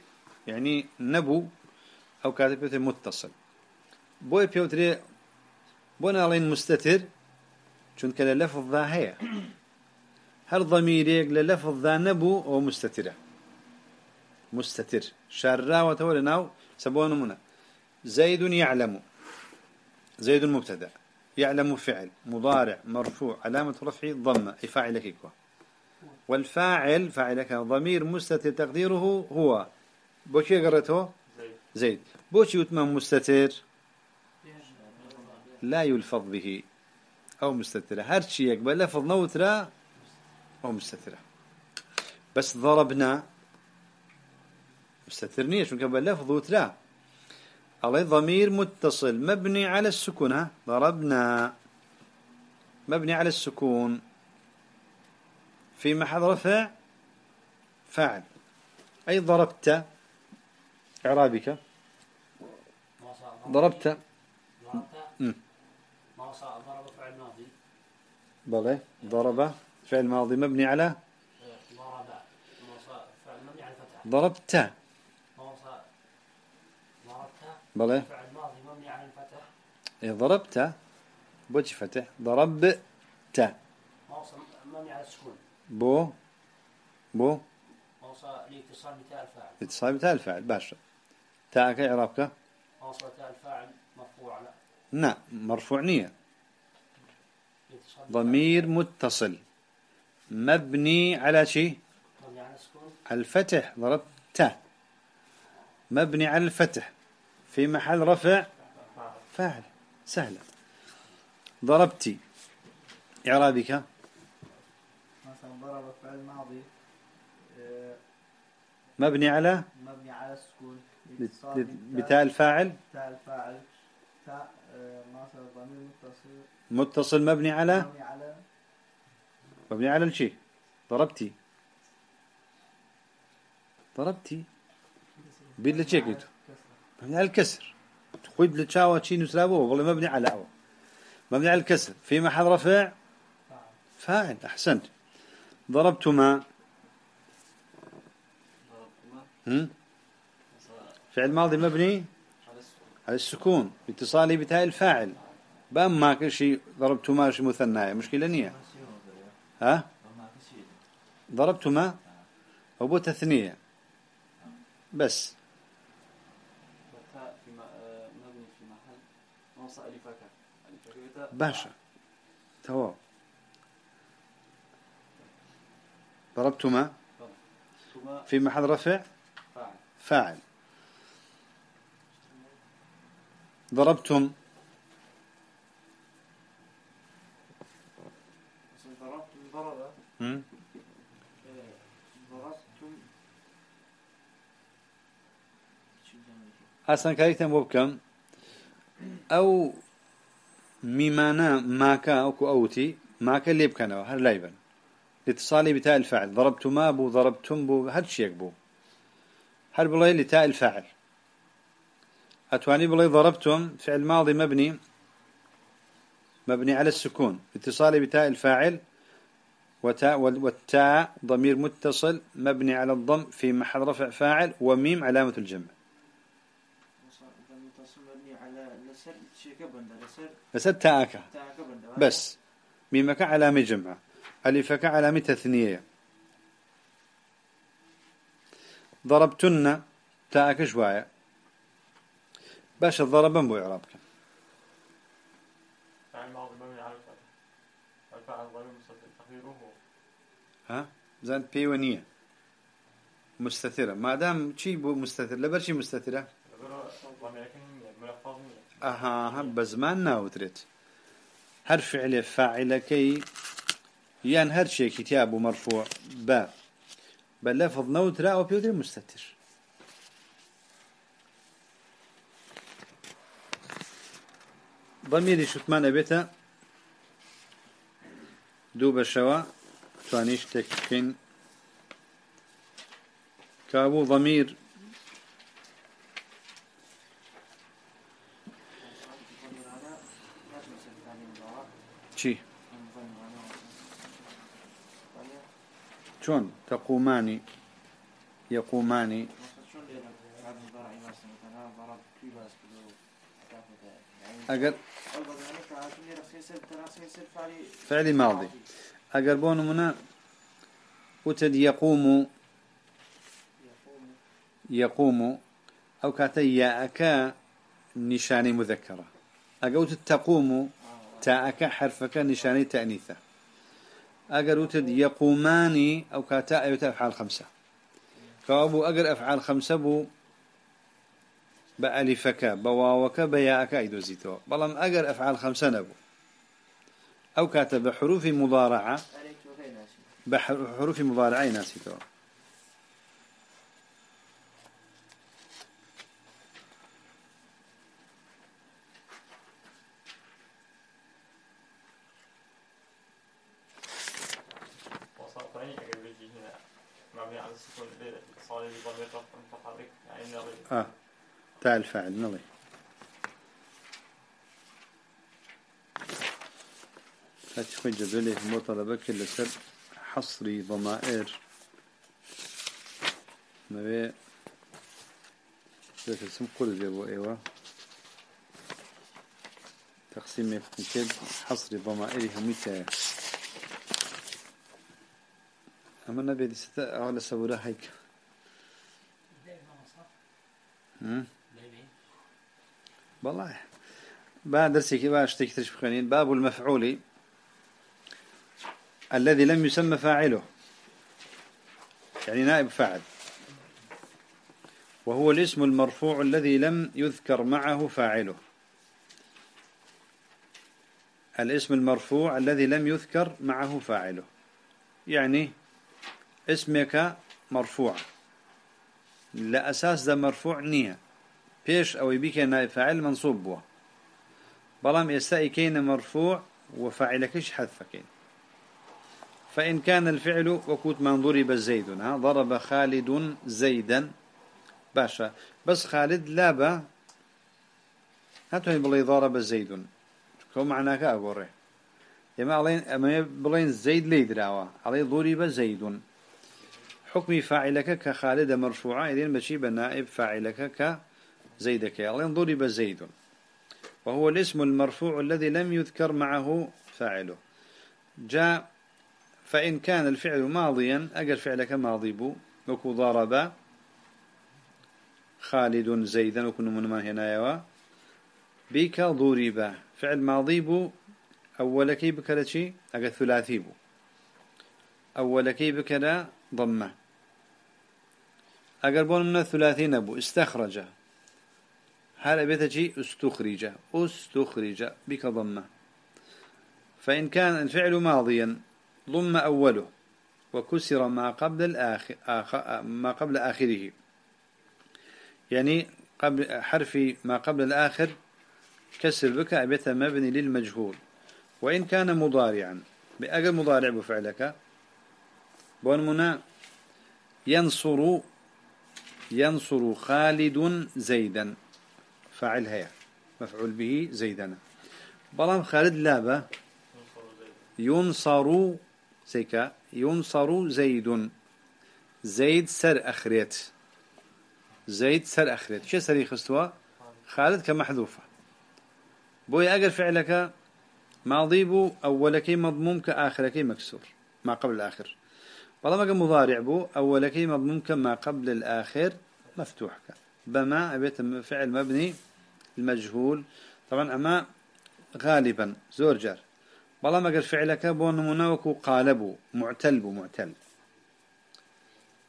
یعنی نەبوو ئەو کاتە پێێت متتەسل بۆیە پێوترێ بۆ ناڵێن مستەتر چونکە لە لەفظدا هەیە ضەمیرێک لە لەفظدا نەبوو ئەو مستەترە مستتر. شارراوەتەوە لە ناو سبوان نمونە زيد يعلم زيد مبتدا. يعلم فعل. مضارع. مرفوع. علامة رفعه ضمة أي فاعل كيكوا والفاعل فاعلك ضمير مستتر تقديره هو. بوشي قرأته زيد بوشي يتمم مستتر؟ لا يلفظ به. أو مستترة هر شيء يقبل لفظ نوترة أو مستترة. بس ضربنا. مستترنيش شو قبل لفظ وترا على ضمير متصل. مبني على السكون ها؟ ضربنا. مبني على السكون. في محل رفع فاعل. أي ضربت؟ إعرابك. ضربت. بلى ضرب فعل ماضي. على ضرب. فعل مبني على ضربت فعل ماضي مبني على الفتح إيه ضربت بوجه فتح. ضربت مبني على السكون بو. بو. الاتصال بتاء الفاعل اتصال بتاء الفاعل. باشا. تاءك إعرابك. تاء الفاعل مرفوع نعم مرفوع نية. ضمير متصل. مبني على شيء على الفتح ضربت مبني على الفتح. في محل رفع فاعل. سهلة. ضربتي. إعرابك. مثلا ضرب فعل ماضي مبني على؟ مبني على السكون. بتاء الفاعل؟ تاء الفاعل. تاء مثلا ضمير متصل. متصل مبني على مبني على الشيء ضربتي. ضربتي. بيلا تشيكيتو مبني على الكسر. تخويد لتشاوى شي نسلابه والله مبني على أول. مبني على الكسر. في محل رفع فاعل. أحسنت. ضربتما. هم؟ فعل ماضي مبني على السكون. باتصالي بتاء الفاعل. بام ما شيء ضربتما شيء مثنى. مشكلة نية. ها؟ ضربتما أو بو تثنية بس. باشا. تمام. ضربتما في محل رفع؟ فاعل. ضربتم ضربتم أصلا كاريكتن بوبكم. أو ميمانا ماكا أو أوتي ماكا اللي بكنا هر لايبن لاتصالي بتاء الفاعل. ضربتما بو ضربتم بو هر شيء بو هل بلاي لتاء الفاعل؟ أتواني بلاي ضربتم فعل ماضي مبني مبني على السكون. اتصالي بتاء الفاعل. وتاء والتاء ضمير متصل مبني على الضم في محل رفع فاعل وميم علامة الجمع. لسر تاءك بس. ميمك علامة جمعة ألفك علامة تثنية ضربتن. تاءك شوية باش الضرب بو إعرابك. بزان پێوە نییە. مستەترە. مادام چی بۆ مستەتر؟ لەبەر چی مستەترە؟ ئەها هەم بە زمان ناوترێت. هەر فعلێ فاعلەکەی یان هەر شتێکی تیا بوو مەرفوع بە بە لەفظ نەوترا ئەو پێدرێ مستەتر. ضميري شتمان بيتا دوو بەشەوە. توانيش تكين كابو ضمير شي شون تقومان يقومان أجر فعل ماضي أجر بون منا وتد يقوم يقوم أو كاتي ياءك نشاني مذكرة أجوت تقوم تاءك حرفك نشاني تأنيثة أجر وتد يقوماني أو كاتا أيوة أفعال خمسة كابو أجر أفعال خمسة بو بألفك بواوك بياءك أيدو زيتو بلام أجر أفعال خمسة نبو أو كاتب بحروف مضارعة. بحروف مضارعة ناسيتو آه. تاع الفاعل نظي هاتي جدولي في مطلبك لسر حصري ضمائر. ما بي ذات اسم قول زي أبو إيوه. تقسيم يكون حصري ضمائرها متى أما النبي دي ستا على سبورة هيك. والله. بعد درسي كيف اشتكي تشبخانين باب المفعول. الذي لم يسمى فاعله. يعني نائب فاعل. وهو الاسم المرفوع الذي لم يذكر معه فاعله. الاسم المرفوع الذي لم يذكر معه فاعله. يعني اسمك مرفوع. لا أساس ذا مرفوع نية. بيش أو يبيك نائب فاعل منصوب بلام يستأي كين مرفوع وفاعلكش حذف كين فإن كان الفعل وكوت من ضرب زيد ها ضرب خالد زيدا باشا. بس خالد لا با. هاتوني بلي ضرب زيد. كم معناك أقوله يما علين أما بلين زيد لي دراوا علي ضرب زيد. حكم فاعلك كخالد مرفوعة إذن بشي بنائب فاعلك كزيدك. علين ضرب زيد. وهو الاسم المرفوع الذي لم يذكر معه فاعله. جاء فإن كان الفعل ماضيا أجل فعلك ماضي بو. وكو ضرب خالد زيدا وكن من ما هنا بك ضرب. فعل ماضي بو أول كي بكرة أجل ثلاثي بو. أول كي بكرة ضمة. أجل بون من الثلاثي نبو. استخرج. هل بيتجي استخرج. استخرج. بك ضمة. فإن كان الفعل ماضيا ضم أوله وكسر ما قبل الآخر آخر ما قبل آخره. يعني قبل حرف ما قبل الآخر كسر بك أبيت مبني للمجهول. وإن كان مضارعا بأقل مضارع بفعلك بونمنا ينصر ينصر خالد زيدا. فاعل هيا. مفعول به زيدنا بلام خالد لابا. ينصر سيكا ينصر زيد. زيد سر أخريت. زيد سر أخريت. شو سري خستوا؟ خالد كمحذوفة. بوي أقل فعلك ماضي بو أولك مضموم كآخرك مكسور. ما قبل الآخر. والله ما مضارع بو. أولك مضموم كما قبل الآخر مفتوح بما أبيت فعل مبني المجهول. طبعا أما غالبا. زورجر بلا ما قال فعلك بون منوك قالبو معتلبو معتل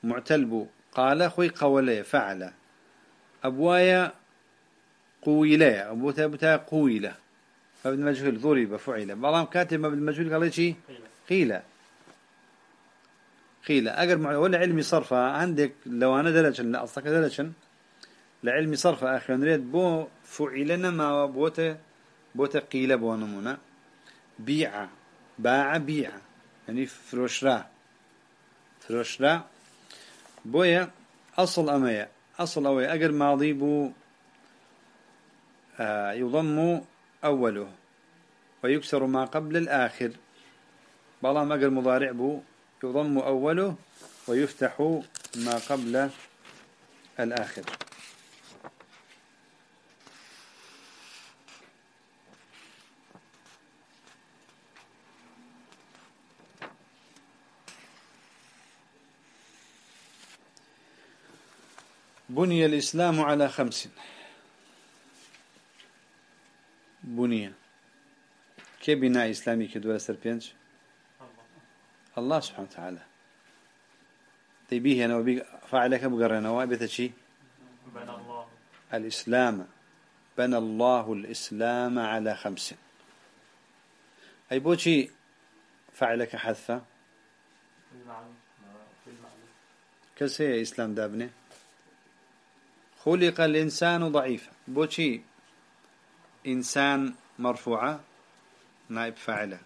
معتلبو قال خوي قولي فعل. أبوايا قويلة أبوتا بتا قويلة. مبني مجهول ضرب فعل. بلا كاتب مبني مجهول قال شيء قيل. قيل. أجر ولا علمي صرفة. عندك لو أنا درجة لا أصلك درجة لعلمي صرفة أخي نريد بو فعلنا ما بوته بوته قيل بو نمونة. بيع باع بيع. يعني فروشرا فروشرا بويا أصل أمية أصل أوي أجر ماضي بو آه يضم أوله. ويكسر ما قبل الآخر. بلا ما أجر مضارع بو يضم أوله. ويفتح ما قبل الآخر. بني الإسلام على خمس. بني. كي بناء إسلامي كدولة سربينش الله. سبحانه وتعالى. تبيه أنا وبي فاعلك بقرنا وابث شيء بنى الله. الإسلام. بنى الله الإسلام على خمس. أي بوشي فعلك حذفة؟ كسي إسلام دابنه. خلق الإنسان ضعيفا. بوشي إنسان مرفوعة نائب فاعلة.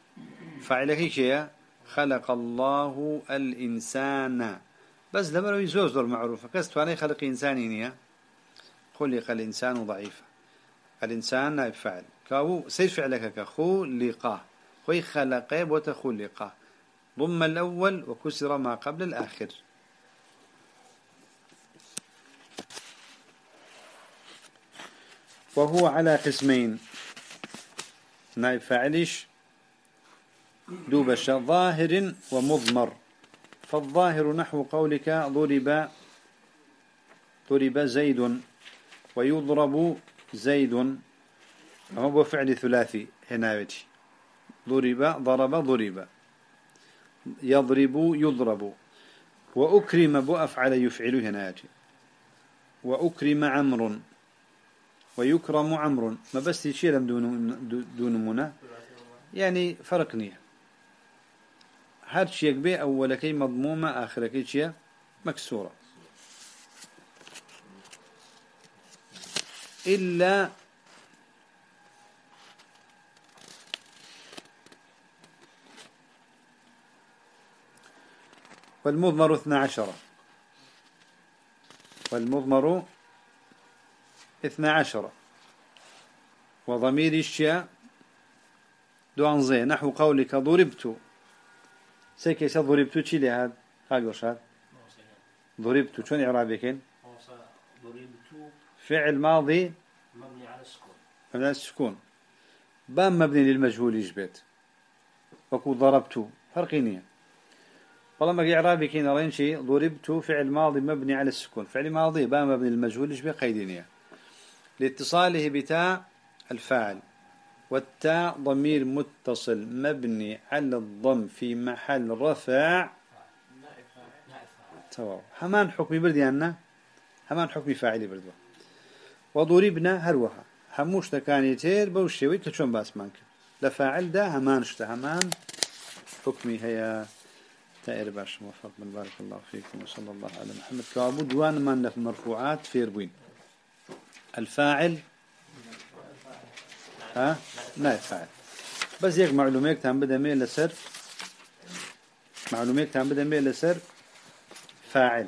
فاعلة هي خلق الله الإنسان. بس لما لو يزوز دور معروفة. كست وأنا خلق إنسانينيا خلق الإنسان ضعيفا. الإنسان نائب فاعل. كاو سير فعلك كخو لقاه خوي خلقه وتخلقه. ضم الأول وكسر ما قبل الآخر. وهو على قسمين. نائب فاعلش دوبش ظاهر ومضمر. فالظاهر نحو قولك ضرب ضرب زيد ويضرب زيد. هو فعل ثلاثي هنا ضرب ضرب ضرب. يضرب يضرب. وأكرم بأفعل يفعل هنا وأكرم عمرو ويكرم عمرو. ما بس يشير دون دون منى. يعني فرق هر شيء بي أول كي مضمومة آخر كي شيء مكسورة. إلا والمضمر اثنا عشر. والمضمر اثنا عشر. وضمير الشياء دوان زي نحو قولك ضربت. سيكيس ضربت تشي لهذا قال وشاد ضربت. شون إعرابي كين فعل ماضي مبني على السكون. مبني على السكون بام مبني للمجهول يجبت وكو ضربت. فرقينية والله ما إعرابي كين رين شيء ضربت فعل ماضي مبني على السكون. فعل ماضي بام مبني للمجهول يجبت قيدينية لاتصاله بتاء الفاعل والتاء ضمير متصل مبني على الضم في محل رفع. همان حكم بردي أنا همان حكم فاعل بردوا وضربنا هروها. هموش تكاني تير بوشيوي كشون باس مانك؟ لفاعل ده همان شتا. همان حكمي هي تائر باش موفق من بارك الله فيكم. وصلى الله على محمد. كابو دوان من في المرفوعات فيربوين. الفاعل. ها؟ نائب فاعل بس يك معلومات تام بدا ميل لسر. معلومات تام بدا ميل لسر. فاعل.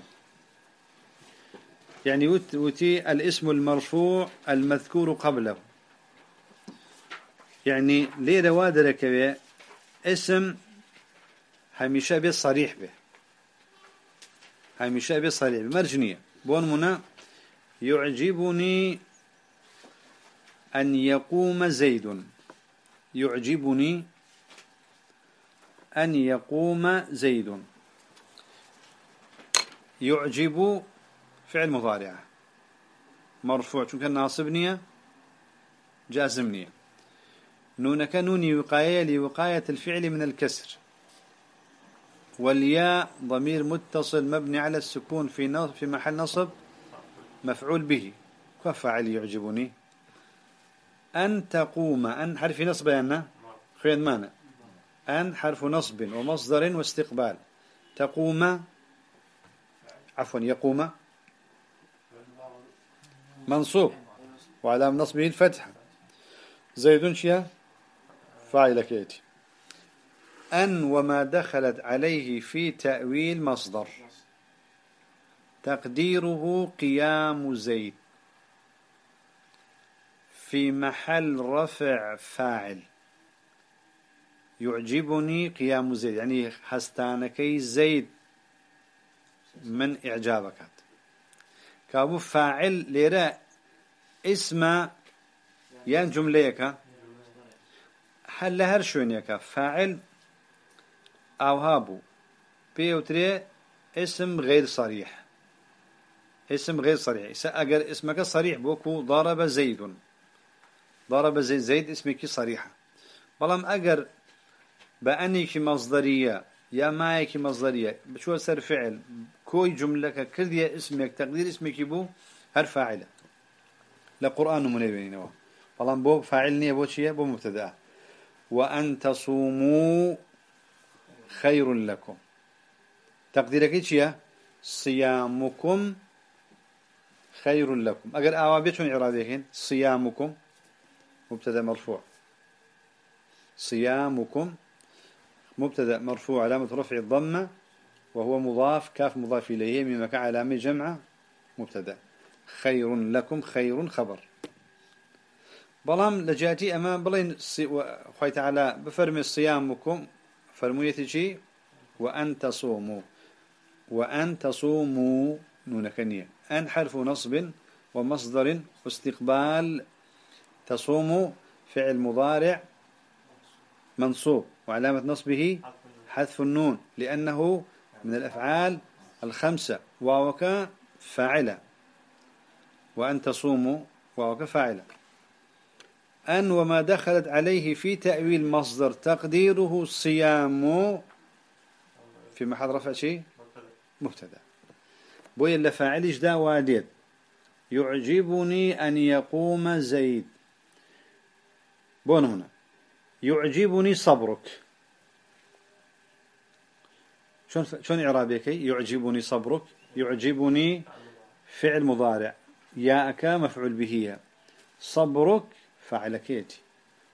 يعني وتي الاسم المرفوع المذكور قبله. يعني ليه روادرك اسم هميشه به صريح به. هميشه به صريح به. مرجنية. بون منا يعجبني أن يقوم زيد. يعجبني أن يقوم زيد. يعجب فعل مضارع. مرفوع شو كان ناصبني جازمني نونك نوني وقاية لوقاية الفعل من الكسر. والياء ضمير متصل مبني على السكون في في محل نصب. مفعول به. كفعل يعجبني؟ أن تقوم أن حرف نصب أن خير مانا أن حرف نصب ومصدر واستقبال. تقوم عفوا يقوم. منصوب. وعلام نصبه الفتحة زيد شيا؟ فاعل كيتي. أن وما دخلت عليه في تأويل مصدر. تقديره قيام زيد. في محل رفع فاعل. يعجبني قيام زيد. يعني حستانكي زيد من إعجابك. كابو فاعل ليرا اسم يان جمليك. هل هر شونيك فاعل أو هابو بيوتري اسم غير صريح. اسم غير صريح. أجر اسمك صريح بوكو ضرب زيد. ضرب زيد. زيد اسمك صريحة. بلام أجر بأنك مصدرية يا مايك مصدرية. بشو سر فعل؟ كوي جملة كردية اسمك. تقدير اسمك بو هر فاعلة. لقرآن منيبين نوا. بلام بو فاعلني بو شيء؟ بو مبتدأ. وأن تصوموا خير لكم. تقديرك إيش صيامكم خير لكم. أجر أوابيتهم إعرابيهن صيامكم. مبتدأ مرفوع. صيامكم. مبتدأ مرفوع. علامة رفع الضمة وهو مضاف. كاف مضاف إليه. مما علامة جمعة مبتدأ. خير لكم. خير خبر. بلام لجاتي أمام بلين خوي تعالى بفرمي صيامكم. فرميتي وأن تصوموا. وأن تصوموا. نونكنية أن حرف نصب ومصدر واستقبال تصوم فعل مضارع منصوب وعلامة نصبه حذف النون لأنه من الأفعال الخمسة. واوك فاعلة. وأن تصوموا واوك فاعلة. أن وما دخلت عليه في تأويل مصدر تقديره الصيام في محل رفع شيء؟ مبتدأ. بوي اللي فاعل جدا واديد يعجبني أن يقوم زيد. بون هنا. يعجبني صبرك. شون شون إعرابك يعجبني صبرك. يعجبني فعل مضارع. ياك مفعول به صبرك فعلكيتي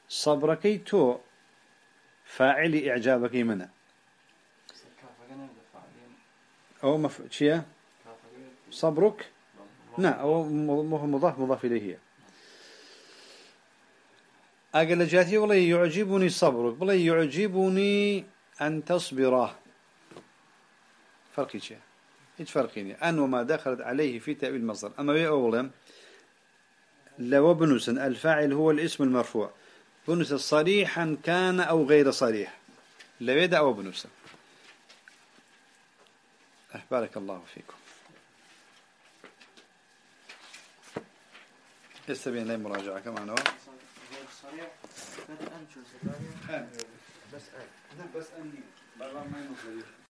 صبرك تو. فاعل إعجابك منه. أو مف... شيء صبرك؟ نعم مضاف مضاف إليه. أقل جاتي والله يعجبني صبرك والله يعجبني أن تصبر فرقي شيء؟ إيش فرقيني أن وما دخلت عليه في تأويل المصدر. أما بي أولا لو بنوسا الفاعل هو الاسم المرفوع. بنوسا صريحا كان أو غير صريح. لو يدع أو بنوسا أه، بارك الله فيكم. يستبين لي مراجعة كمان هو غير صريح بس أن بس أني